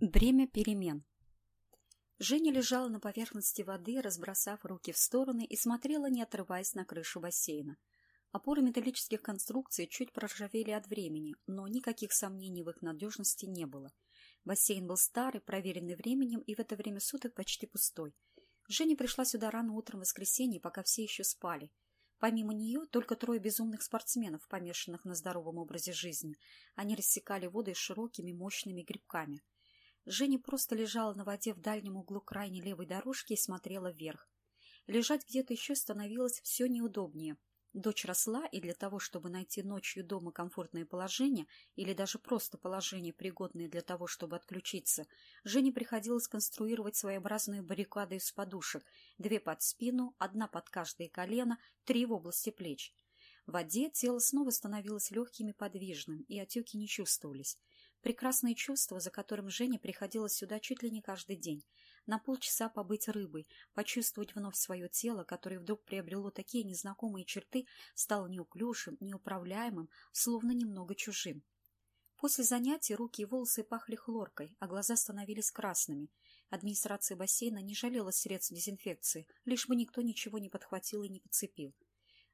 Бремя перемен. Женя лежала на поверхности воды, разбросав руки в стороны и смотрела, не отрываясь на крышу бассейна. Опоры металлических конструкций чуть проржавели от времени, но никаких сомнений в их надежности не было. Бассейн был старый, проверенный временем и в это время суток почти пустой. Женя пришла сюда рано утром в воскресенье, пока все еще спали. Помимо нее только трое безумных спортсменов, помешанных на здоровом образе жизни. Они рассекали воды широкими мощными грибками – Женя просто лежала на воде в дальнем углу крайней левой дорожки и смотрела вверх. Лежать где-то еще становилось все неудобнее. Дочь росла, и для того, чтобы найти ночью дома комфортное положение или даже просто положение, пригодное для того, чтобы отключиться, Жене приходилось конструировать своеобразную баррикаду из подушек, две под спину, одна под каждое колено, три в области плеч. В воде тело снова становилось легким и подвижным, и отеки не чувствовались. Прекрасное чувство, за которым Жене приходила сюда чуть ли не каждый день. На полчаса побыть рыбой, почувствовать вновь свое тело, которое вдруг приобрело такие незнакомые черты, стало неуклюжим, неуправляемым, словно немного чужим. После занятий руки и волосы пахли хлоркой, а глаза становились красными. Администрация бассейна не жалела средств дезинфекции, лишь бы никто ничего не подхватил и не подцепил.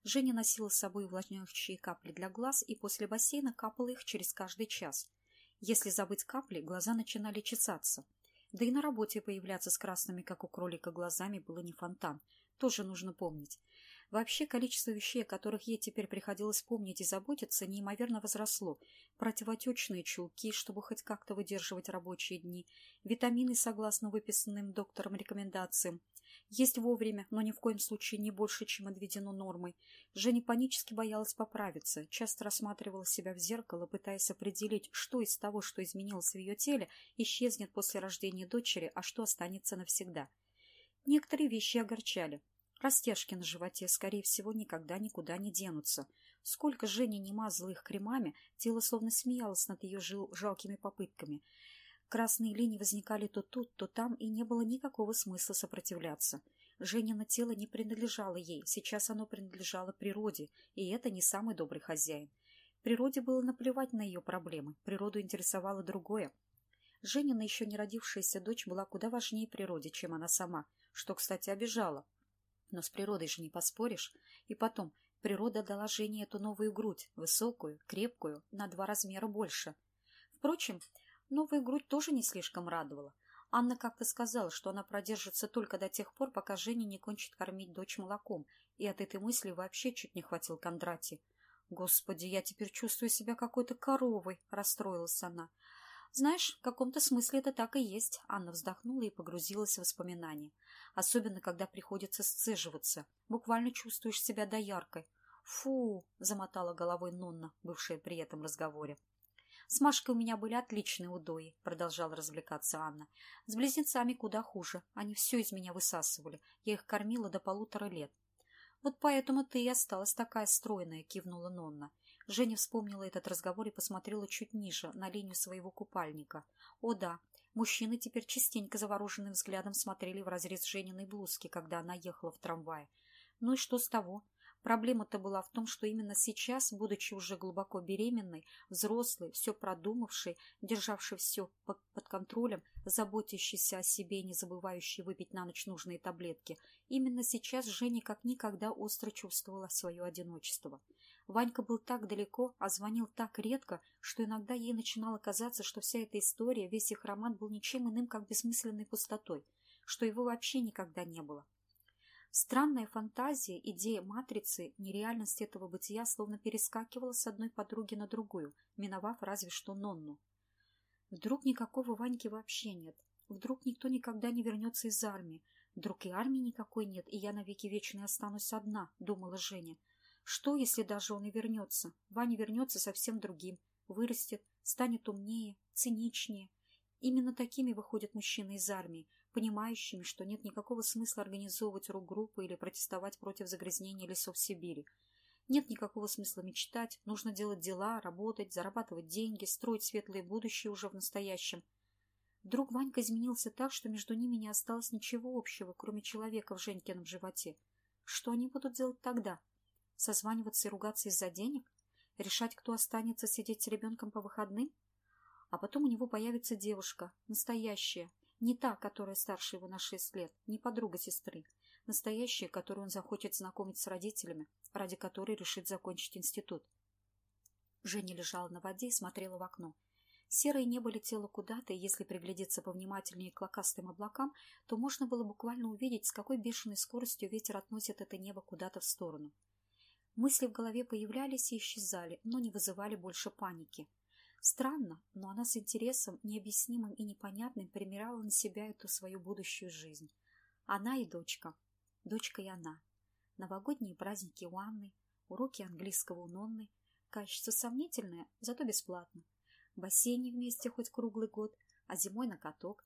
Женя носила с собой увлажняющие капли для глаз и после бассейна капала их через каждый час – если забыть капли, глаза начинали чесаться. Да и на работе появляться с красными, как у кролика, глазами было не фонтан. Тоже нужно помнить. Вообще, количество вещей, о которых ей теперь приходилось помнить и заботиться, неимоверно возросло. Противотечные чулки, чтобы хоть как-то выдерживать рабочие дни, витамины согласно выписанным доктором рекомендациям, есть вовремя, но ни в коем случае не больше, чем отведено нормой. Женя панически боялась поправиться, часто рассматривала себя в зеркало, пытаясь определить, что из того, что изменилось в ее теле, исчезнет после рождения дочери, а что останется навсегда. Некоторые вещи огорчали. Растяжки на животе, скорее всего, никогда никуда не денутся. Сколько Женя не мазала их кремами, тело словно смеялось над ее жалкими попытками. Красные линии возникали то тут, то там, и не было никакого смысла сопротивляться. Женина тело не принадлежало ей, сейчас оно принадлежало природе, и это не самый добрый хозяин. Природе было наплевать на ее проблемы, природу интересовало другое. Женина, еще не родившаяся дочь, была куда важнее природе, чем она сама, что, кстати, обижала. Но с природой же не поспоришь. И потом, природа дала Жене эту новую грудь, высокую, крепкую, на два размера больше. Впрочем, Новая грудь тоже не слишком радовала. Анна как-то сказала, что она продержится только до тех пор, пока Женя не кончит кормить дочь молоком, и от этой мысли вообще чуть не хватил Кондратий. «Господи, я теперь чувствую себя какой-то коровой», — расстроилась она. «Знаешь, в каком-то смысле это так и есть», — Анна вздохнула и погрузилась в воспоминания. «Особенно, когда приходится сцеживаться. Буквально чувствуешь себя дояркой». «Фу!» — замотала головой Нонна, бывшая при этом разговоре. С Машкой у меня были отличные удои, продолжала развлекаться Анна. С близнецами куда хуже. Они все из меня высасывали. Я их кормила до полутора лет. Вот поэтому ты и осталась такая стройная, кивнула Нонна. Женя вспомнила этот разговор и посмотрела чуть ниже, на линию своего купальника. О да, мужчины теперь частенько завороженным взглядом смотрели в разрез Жениной блузки, когда она ехала в трамвае. Ну и что с того? Проблема-то была в том, что именно сейчас, будучи уже глубоко беременной, взрослой, все продумавшей, державшей все под, под контролем, заботящейся о себе и не забывающей выпить на ночь нужные таблетки, именно сейчас Женя как никогда остро чувствовала свое одиночество. Ванька был так далеко, а звонил так редко, что иногда ей начинало казаться, что вся эта история, весь их роман был ничем иным, как бессмысленной пустотой, что его вообще никогда не было. Странная фантазия, идея матрицы, нереальность этого бытия словно перескакивала с одной подруги на другую, миновав разве что Нонну. Вдруг никакого Ваньки вообще нет. Вдруг никто никогда не вернется из армии. Вдруг и армии никакой нет, и я навеки вечные останусь одна, думала Женя. Что, если даже он и вернется? Ваня вернется совсем другим, вырастет, станет умнее, циничнее. Именно такими выходят мужчины из армии, понимающими, что нет никакого смысла организовывать рок-группы или протестовать против загрязнения лесов Сибири. Нет никакого смысла мечтать, нужно делать дела, работать, зарабатывать деньги, строить светлое будущее уже в настоящем. Вдруг Ванька изменился так, что между ними не осталось ничего общего, кроме человека в Женькином животе. Что они будут делать тогда? Созваниваться и ругаться из-за денег? Решать, кто останется сидеть с ребенком по выходным? А потом у него появится девушка, настоящая, не та, которая старше его на шесть лет, не подруга сестры, настоящая, которую он захочет знакомить с родителями, ради которой решит закончить институт. Женя лежала на воде и смотрела в окно. Серое небо летело куда-то, и если приглядеться повнимательнее к клокастым облакам, то можно было буквально увидеть, с какой бешеной скоростью ветер относит это небо куда-то в сторону. Мысли в голове появлялись и исчезали, но не вызывали больше паники. Странно, но она с интересом, необъяснимым и непонятным, примирала на себя эту свою будущую жизнь. Она и дочка. Дочка и она. Новогодние праздники у Анны, уроки английского у Нонны. Качество сомнительное, зато бесплатно. В бассейне вместе хоть круглый год, а зимой на каток.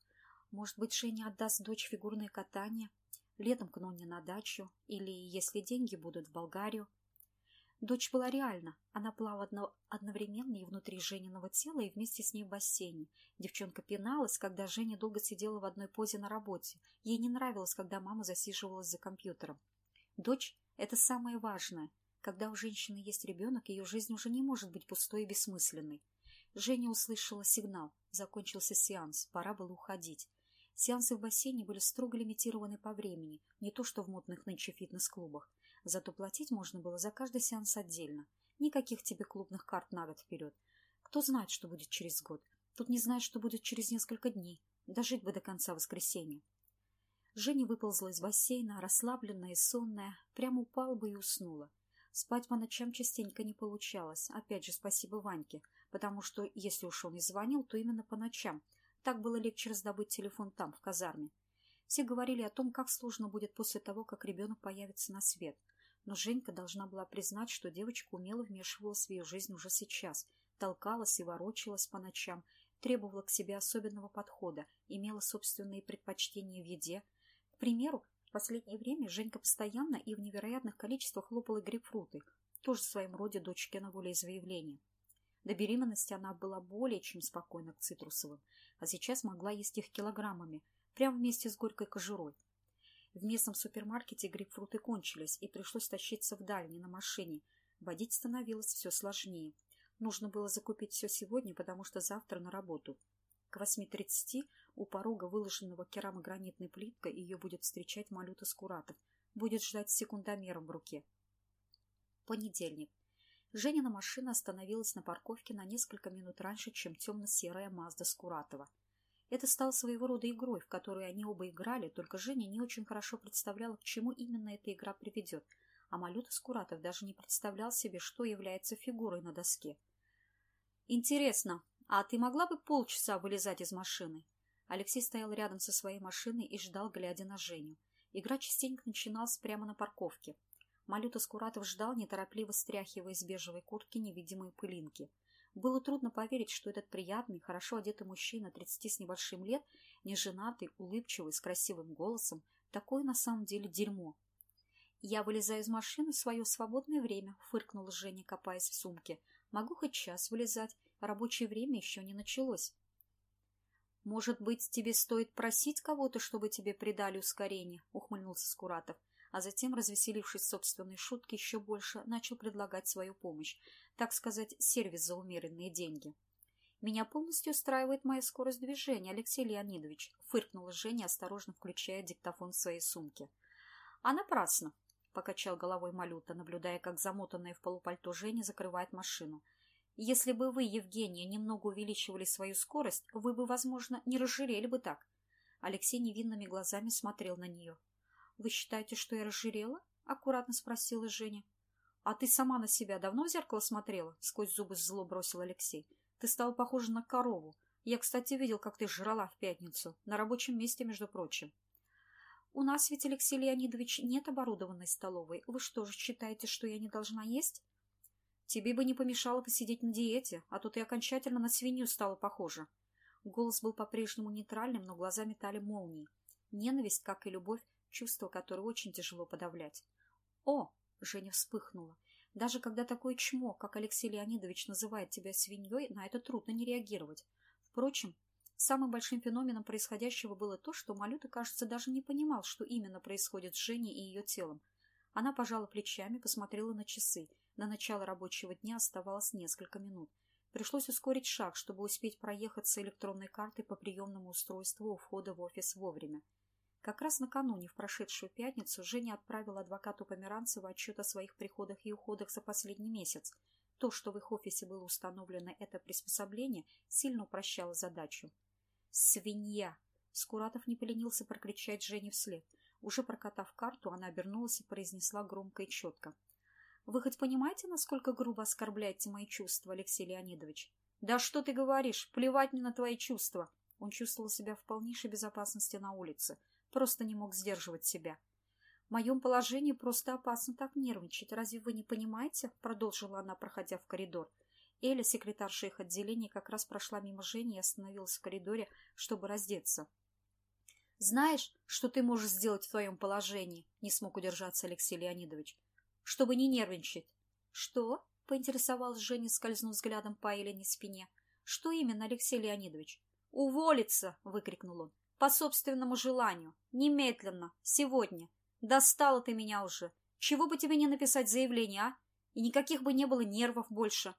Может быть, Женя отдаст дочь фигурное катание, летом к Нонне на дачу, или, если деньги будут, в Болгарию. Дочь была реальна. Она плавала одновременно и внутри Жениного тела, и вместе с ней в бассейне. Девчонка пиналась, когда Женя долго сидела в одной позе на работе. Ей не нравилось, когда мама засиживалась за компьютером. Дочь – это самое важное. Когда у женщины есть ребенок, ее жизнь уже не может быть пустой и бессмысленной. Женя услышала сигнал. Закончился сеанс. Пора было уходить. Сеансы в бассейне были строго лимитированы по времени, не то что в модных нынче фитнес-клубах. Зато платить можно было за каждый сеанс отдельно. Никаких тебе клубных карт на год вперед. Кто знает, что будет через год. Тут не знает, что будет через несколько дней. Дожить бы до конца воскресенья. Женя выползла из бассейна, расслабленная и сонная, прямо упала бы и уснула. Спать по ночам частенько не получалось. Опять же, спасибо Ваньке, потому что, если уж он и звонил, то именно по ночам. Так было легче раздобыть телефон там, в казарме. Все говорили о том, как сложно будет после того, как ребенок появится на свет – но Женька должна была признать, что девочка умело вмешивалась в ее жизнь уже сейчас, толкалась и ворочалась по ночам, требовала к себе особенного подхода, имела собственные предпочтения в еде. К примеру, в последнее время Женька постоянно и в невероятных количествах лопала грейпфруты, тоже в своем роде дочкино волеизъявление. До беременности она была более чем спокойна к цитрусовым, а сейчас могла есть их килограммами, прямо вместе с горькой кожурой. В местном супермаркете грейпфруты кончились, и пришлось тащиться в дальний на машине. Водить становилось все сложнее. Нужно было закупить все сегодня, потому что завтра на работу. К 8.30 у порога, выложенного керамогранитной плиткой, ее будет встречать Малюта Скуратов. Будет ждать с секундомером в руке. Понедельник. Женина машина остановилась на парковке на несколько минут раньше, чем темно-серая Мазда Скуратова. Это стало своего рода игрой, в которую они оба играли, только Женя не очень хорошо представляла, к чему именно эта игра приведет, а Малюта Скуратов даже не представлял себе, что является фигурой на доске. «Интересно, а ты могла бы полчаса вылезать из машины?» Алексей стоял рядом со своей машиной и ждал, глядя на Женю. Игра частенько начиналась прямо на парковке. Малюта Скуратов ждал, неторопливо стряхивая из бежевой куртки невидимые пылинки – было трудно поверить, что этот приятный, хорошо одетый мужчина, тридцати с небольшим лет, неженатый, улыбчивый, с красивым голосом, такое на самом деле дерьмо. «Я вылезаю из машины в свое свободное время», — фыркнула Женя, копаясь в сумке. «Могу хоть час вылезать, рабочее время еще не началось». «Может быть, тебе стоит просить кого-то, чтобы тебе придали ускорение?» — ухмыльнулся Скуратов а затем, развеселившись собственной шутки еще больше, начал предлагать свою помощь, так сказать, сервис за умеренные деньги. «Меня полностью устраивает моя скорость движения, Алексей Леонидович», — фыркнула Женя, осторожно включая диктофон в своей сумке. «А напрасно», — покачал головой Малюта, наблюдая, как замотанная в полупальто Женя закрывает машину. «Если бы вы, Евгения, немного увеличивали свою скорость, вы бы, возможно, не разжирели бы так». Алексей невинными глазами смотрел на нее. «Вы считаете, что я разжирела?» — аккуратно спросила Женя. «А ты сама на себя давно в зеркало смотрела?» — сквозь зубы зло бросил Алексей. «Ты стала похожа на корову. Я, кстати, видел, как ты жрала в пятницу. На рабочем месте, между прочим». «У нас ведь, Алексей Леонидович, нет оборудованной столовой. Вы что же считаете, что я не должна есть?» «Тебе бы не помешало посидеть на диете, а то ты окончательно на свинью стала похожа». Голос был по-прежнему нейтральным, но глаза метали молнии. Ненависть, как и любовь, чувство, которое очень тяжело подавлять. «О!» — Женя вспыхнула. «Даже когда такое чмо, как Алексей Леонидович называет тебя свиньей, на это трудно не реагировать. Впрочем, самым большим феноменом происходящего было то, что Малюта, кажется, даже не понимал, что именно происходит с Женей и ее телом. Она пожала плечами, посмотрела на часы. На начало рабочего дня оставалось несколько минут. Пришлось ускорить шаг, чтобы успеть проехать с электронной картой по приемному устройству у входа в офис вовремя. Как раз накануне, в прошедшую пятницу, Женя отправила адвокату Померанцеву отчет о своих приходах и уходах за последний месяц. То, что в их офисе было установлено это приспособление, сильно упрощало задачу. «Свинья!» Скуратов не поленился прокричать Жене вслед. Уже прокатав карту, она обернулась и произнесла громко и четко. «Вы хоть понимаете, насколько грубо оскорбляете мои чувства, Алексей Леонидович?» «Да что ты говоришь? Плевать мне на твои чувства!» Он чувствовал себя в полнейшей безопасности на улице. Просто не мог сдерживать себя. «В моем положении просто опасно так нервничать. Разве вы не понимаете?» Продолжила она, проходя в коридор. Эля, секретарша их отделения, как раз прошла мимо Жени и остановилась в коридоре, чтобы раздеться. «Знаешь, что ты можешь сделать в твоем положении?» — не смог удержаться Алексей Леонидович. «Чтобы не нервничать». «Что?» — поинтересовалась Женя, скользнув взглядом по Элине спине. «Что именно, Алексей Леонидович?» «Уволиться!» — выкрикнул он. «По собственному желанию. Немедленно. Сегодня. Достала ты меня уже. Чего бы тебе не написать заявление, а? И никаких бы не было нервов больше».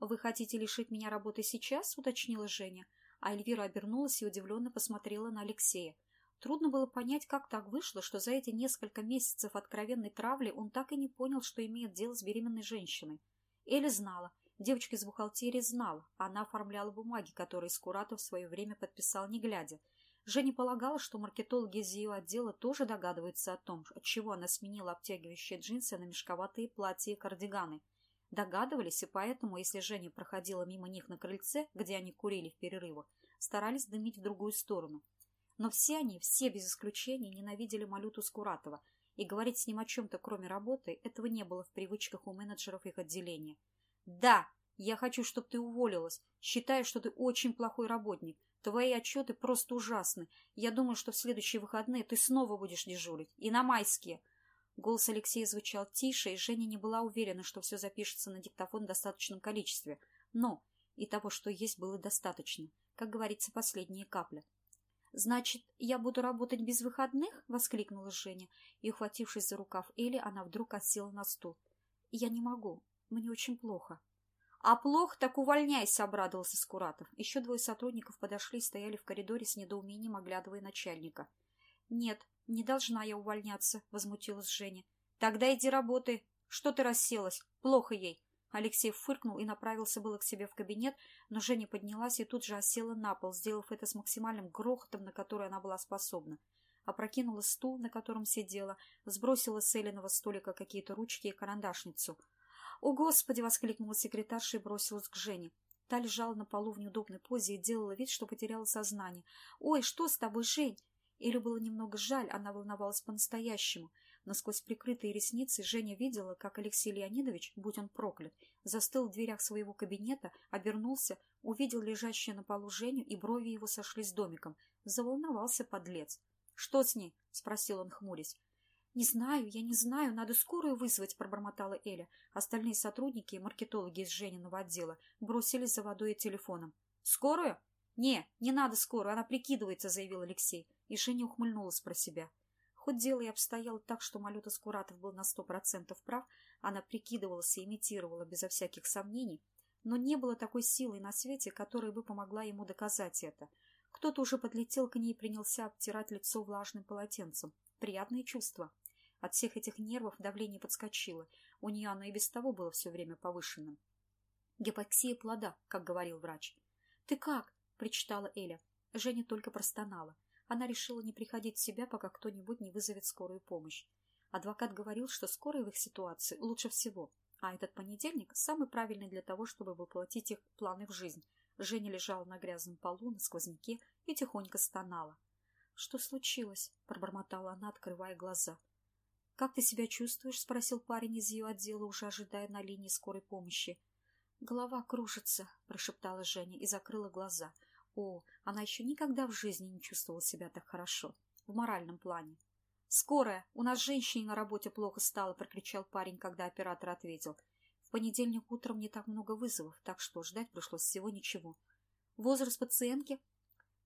«Вы хотите лишить меня работы сейчас?» — уточнила Женя. А Эльвира обернулась и удивленно посмотрела на Алексея. Трудно было понять, как так вышло, что за эти несколько месяцев откровенной травли он так и не понял, что имеет дело с беременной женщиной. Эля знала, девочка из бухгалтерии знала, она оформляла бумаги, которые Скуратов в свое время подписал не глядя. Женя полагала, что маркетологи из ее отдела тоже догадываются о том, от чего она сменила обтягивающие джинсы на мешковатые платья и кардиганы – Догадывались, и поэтому, если Женя проходила мимо них на крыльце, где они курили в перерывах, старались дымить в другую сторону. Но все они, все без исключения, ненавидели Малюту Скуратова, и говорить с ним о чем-то, кроме работы, этого не было в привычках у менеджеров их отделения. «Да, я хочу, чтобы ты уволилась. Считаю, что ты очень плохой работник. Твои отчеты просто ужасны. Я думаю, что в следующие выходные ты снова будешь дежурить. И на майские. Голос Алексея звучал тише, и Женя не была уверена, что все запишется на диктофон в достаточном количестве. Но и того, что есть, было достаточно. Как говорится, последняя капля. «Значит, я буду работать без выходных?» — воскликнула Женя. И, ухватившись за рукав Эли, она вдруг осела на стул. «Я не могу. Мне очень плохо». «А плохо, так увольняйся!» — обрадовался Скуратов. Еще двое сотрудников подошли и стояли в коридоре с недоумением, оглядывая начальника. «Нет, не должна я увольняться», — возмутилась Женя. «Тогда иди работай. Что ты расселась? Плохо ей». Алексей фыркнул и направился было к себе в кабинет, но Женя поднялась и тут же осела на пол, сделав это с максимальным грохотом, на который она была способна. Опрокинула стул, на котором сидела, сбросила с Элиного столика какие-то ручки и карандашницу. «О, Господи!» — воскликнула секретарша и бросилась к Жене. Та лежала на полу в неудобной позе и делала вид, что потеряла сознание. «Ой, что с тобой, Жень? Или было немного жаль, она волновалась по-настоящему, но сквозь прикрытые ресницы Женя видела, как Алексей Леонидович, будь он проклят, застыл в дверях своего кабинета, обернулся, увидел лежащую на полу Женю, и брови его сошлись домиком. Заволновался подлец. «Что с ней?» — спросил он, хмурясь. «Не знаю, я не знаю, надо скорую вызвать», — пробормотала Эля. Остальные сотрудники и маркетологи из Жениного отдела бросились за водой и телефоном. «Скорую?» «Не, не надо скорую, она прикидывается», — заявил Алексей. И Женя ухмыльнулась про себя. Хоть дело и обстояло так, что Малюта Скуратов был на сто процентов прав, она прикидывалась и имитировала безо всяких сомнений, но не было такой силы на свете, которая бы помогла ему доказать это. Кто-то уже подлетел к ней и принялся обтирать лицо влажным полотенцем. Приятное чувство. От всех этих нервов давление подскочило. У нее оно и без того было все время повышенным. Гипоксия плода, как говорил врач. «Ты как?» – причитала Эля. Женя только простонала. Она решила не приходить в себя, пока кто-нибудь не вызовет скорую помощь. Адвокат говорил, что скорая в их ситуации лучше всего, а этот понедельник самый правильный для того, чтобы воплотить их планы в жизнь. Женя лежала на грязном полу, на сквозняке и тихонько стонала. — Что случилось? — пробормотала она, открывая глаза. — Как ты себя чувствуешь? — спросил парень из ее отдела, уже ожидая на линии скорой помощи. — Голова кружится, — прошептала Женя и закрыла глаза — о, она еще никогда в жизни не чувствовала себя так хорошо. В моральном плане. «Скорая! У нас женщине на работе плохо стало!» – прокричал парень, когда оператор ответил. «В понедельник утром не так много вызовов, так что ждать пришлось всего ничего. Возраст пациентки?»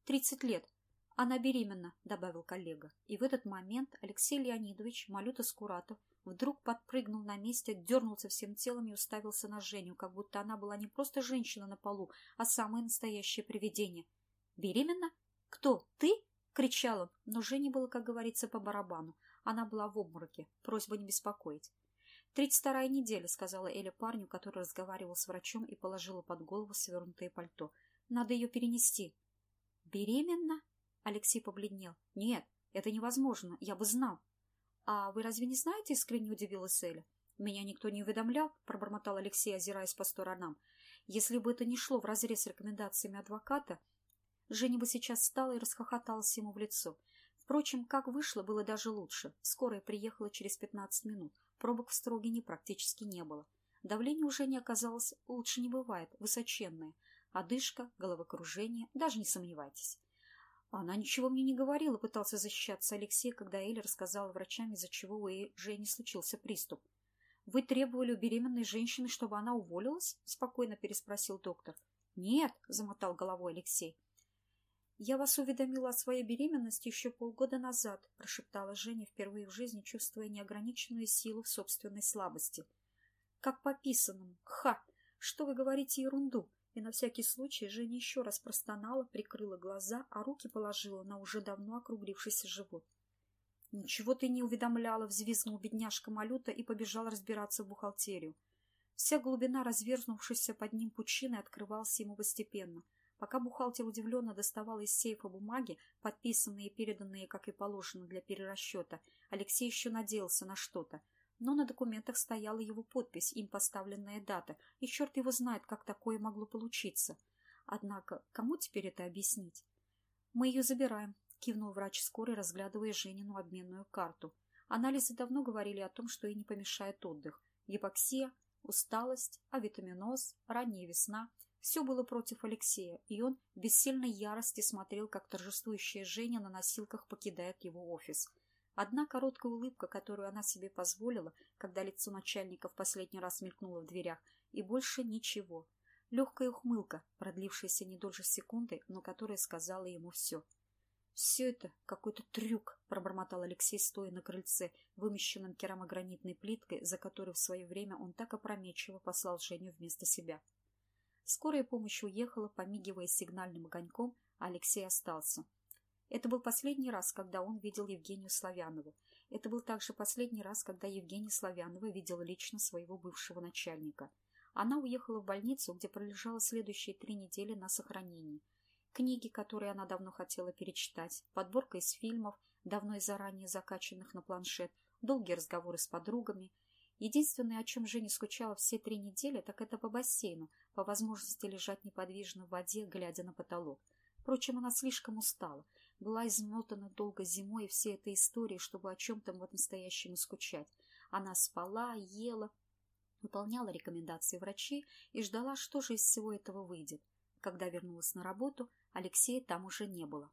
«Тридцать лет. Она беременна, добавил коллега. И в этот момент Алексей Леонидович, Малюта Скуратов, вдруг подпрыгнул на месте, дернулся всем телом и уставился на Женю, как будто она была не просто женщина на полу, а самое настоящее привидение. «Беременна? Кто? Ты?» — кричал он, но Жене было, как говорится, по барабану. Она была в обмороке. Просьба не беспокоить. «Тридцать вторая неделя», — сказала Эля парню, который разговаривал с врачом и положила под голову свернутое пальто. «Надо ее перенести». «Беременна?» Алексей побледнел. «Нет, это невозможно, я бы знал». «А вы разве не знаете?» — искренне удивилась Эля. «Меня никто не уведомлял», — пробормотал Алексей, озираясь по сторонам. «Если бы это не шло вразрез с рекомендациями адвоката...» Женя бы сейчас встала и расхохоталась ему в лицо. Впрочем, как вышло, было даже лучше. Скорая приехала через пятнадцать минут. Пробок в Строгине практически не было. Давление уже не оказалось, лучше не бывает, высоченное. Одышка, головокружение, даже не сомневайтесь. Она ничего мне не говорила, пытался защищаться Алексей, когда Эля рассказала врачам, из-за чего у Жени случился приступ. «Вы требовали у беременной женщины, чтобы она уволилась?» – спокойно переспросил доктор. «Нет», – замотал головой Алексей. «Я вас уведомила о своей беременности еще полгода назад», – прошептала Женя, впервые в жизни чувствуя неограниченную силу в собственной слабости. «Как по. Ха! Что вы говорите ерунду? И на всякий случай Женя еще раз простонала, прикрыла глаза, а руки положила на уже давно округлившийся живот. «Ничего ты не уведомляла», — взвизгнул бедняжка Малюта и побежал разбираться в бухгалтерию. Вся глубина разверзнувшейся под ним пучины открывалась ему постепенно. Пока бухгалтер удивленно доставал из сейфа бумаги, подписанные и переданные, как и положено, для перерасчета, Алексей еще надеялся на что-то — но на документах стояла его подпись, им поставленная дата, и черт его знает, как такое могло получиться. Однако, кому теперь это объяснить? «Мы ее забираем», — кивнул врач скорой, разглядывая Женину обменную карту. Анализы давно говорили о том, что ей не помешает отдых. Гипоксия, усталость, авитаминоз, ранняя весна. Все было против Алексея, и он в бессильной ярости смотрел, как торжествующая Женя на носилках покидает его офис — Одна короткая улыбка, которую она себе позволила, когда лицо начальника в последний раз мелькнуло в дверях, и больше ничего. Легкая ухмылка, продлившаяся не дольше секунды, но которая сказала ему все. «Все это какой-то трюк», — пробормотал Алексей, стоя на крыльце, вымещенном керамогранитной плиткой, за которой в свое время он так опрометчиво послал Женю вместо себя. Скорая помощь уехала, помигивая сигнальным огоньком, а Алексей остался. Это был последний раз, когда он видел Евгению Славянову. Это был также последний раз, когда Евгения Славянова видела лично своего бывшего начальника. Она уехала в больницу, где пролежала следующие три недели на сохранении. Книги, которые она давно хотела перечитать, подборка из фильмов, давно и заранее закачанных на планшет, долгие разговоры с подругами. Единственное, о чем Женя скучала все три недели, так это по бассейну, по возможности лежать неподвижно в воде, глядя на потолок. Впрочем, она слишком устала – была измотана долго зимой всей этой историей, чтобы о чем-то вот настоящем скучать. Она спала, ела, выполняла рекомендации врачей и ждала, что же из всего этого выйдет. Когда вернулась на работу, Алексея там уже не было.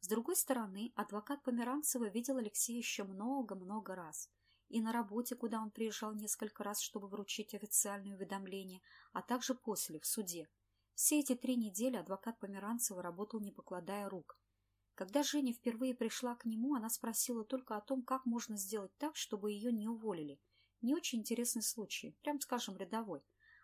С другой стороны, адвокат Померанцева видел Алексея еще много-много раз. И на работе, куда он приезжал несколько раз, чтобы вручить официальное уведомление, а также после, в суде. Все эти три недели адвокат Померанцева работал, не покладая рук. Когда Женя впервые пришла к нему, она спросила только о том, как можно сделать так, чтобы ее не уволили. Не очень интересный случай, прям скажем, рядовой.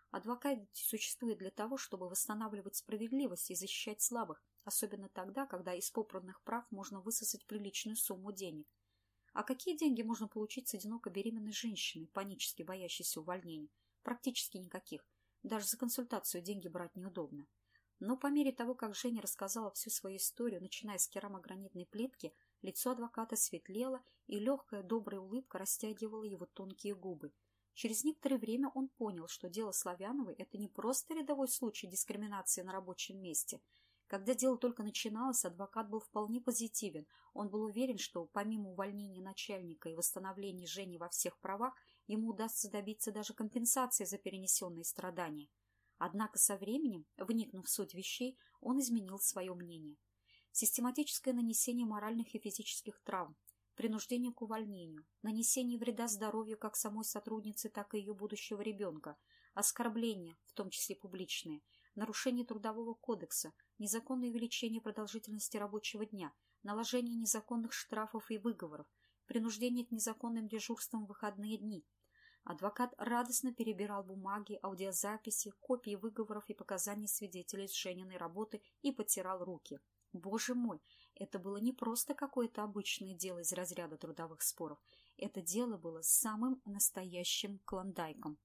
Адвокат существует для того, чтобы восстанавливать справедливость и защищать слабых, особенно тогда, когда из попранных прав можно высосать приличную сумму денег. А какие деньги можно получить с одиноко беременной женщиной, панически боящейся увольнения? Практически никаких. Даже за консультацию деньги брать неудобно. Но по мере того, как Женя рассказала всю свою историю, начиная с керамогранитной плитки, лицо адвоката светлело, и легкая добрая улыбка растягивала его тонкие губы. Через некоторое время он понял, что дело Славяновой – это не просто рядовой случай дискриминации на рабочем месте. Когда дело только начиналось, адвокат был вполне позитивен. Он был уверен, что помимо увольнения начальника и восстановления Жени во всех правах, ему удастся добиться даже компенсации за перенесенные страдания. Однако со временем, вникнув в суть вещей, он изменил свое мнение. Систематическое нанесение моральных и физических травм, принуждение к увольнению, нанесение вреда здоровью как самой сотрудницы, так и ее будущего ребенка, оскорбления, в том числе публичные, нарушение трудового кодекса, незаконное увеличение продолжительности рабочего дня, наложение незаконных штрафов и выговоров, принуждение к незаконным дежурствам в выходные дни. Адвокат радостно перебирал бумаги, аудиозаписи, копии выговоров и показаний свидетелей с Жениной работы и потирал руки. Боже мой, это было не просто какое-то обычное дело из разряда трудовых споров. Это дело было самым настоящим клондайком.